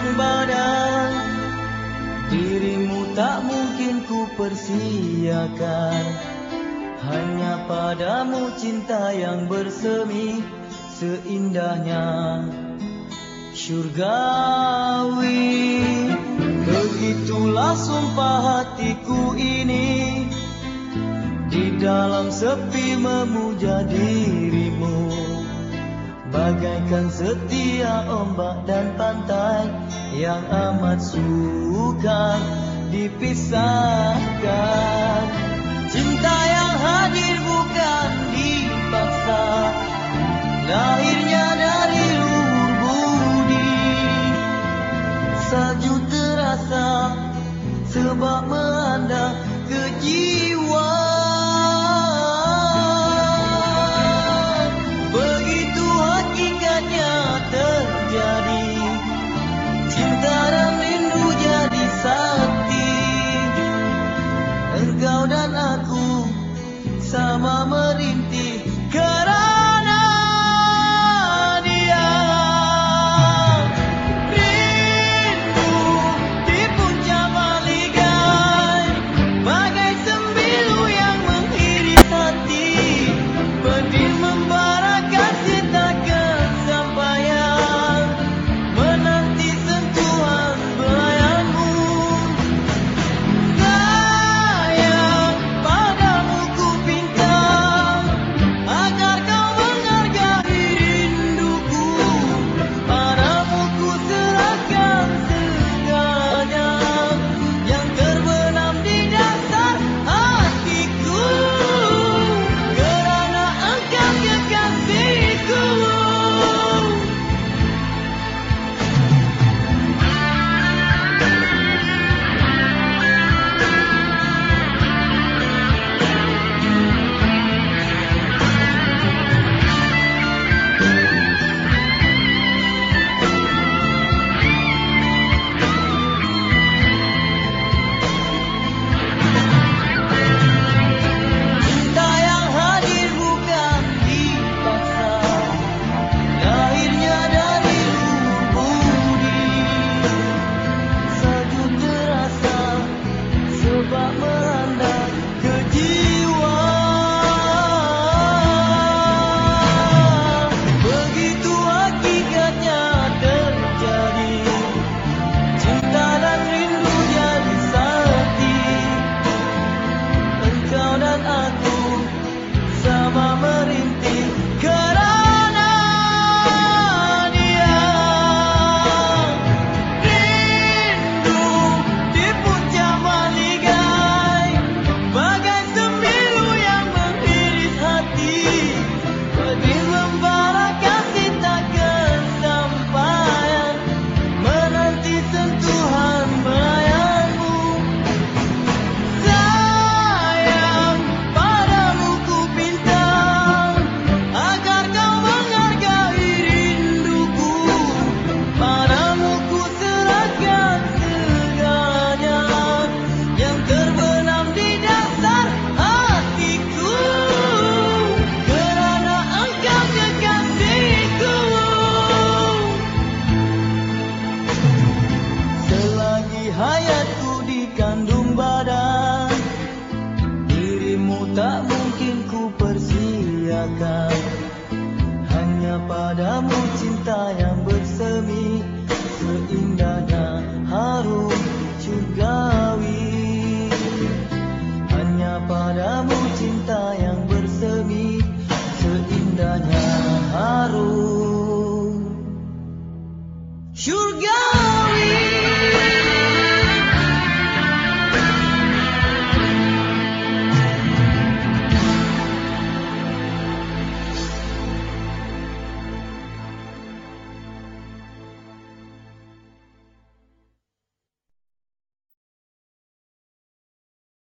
ujung badan Dirimu tak mungkin ku persiakan. Hanya padamu cinta yang bersemi Seindahnya syurgawi. Begitulah sumpah hatiku ini. Di dalam sepi memuja dirimu. Bagaikan setia ombak dan pantai Yang amat sukar dipisahkan. Cinta yang hadir bukan dipaksa Lahirnya dari luhur budi Salju terasa sebab Cinta dan but